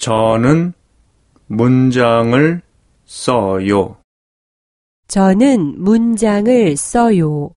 저는 문장을 써요. 저는 문장을 써요.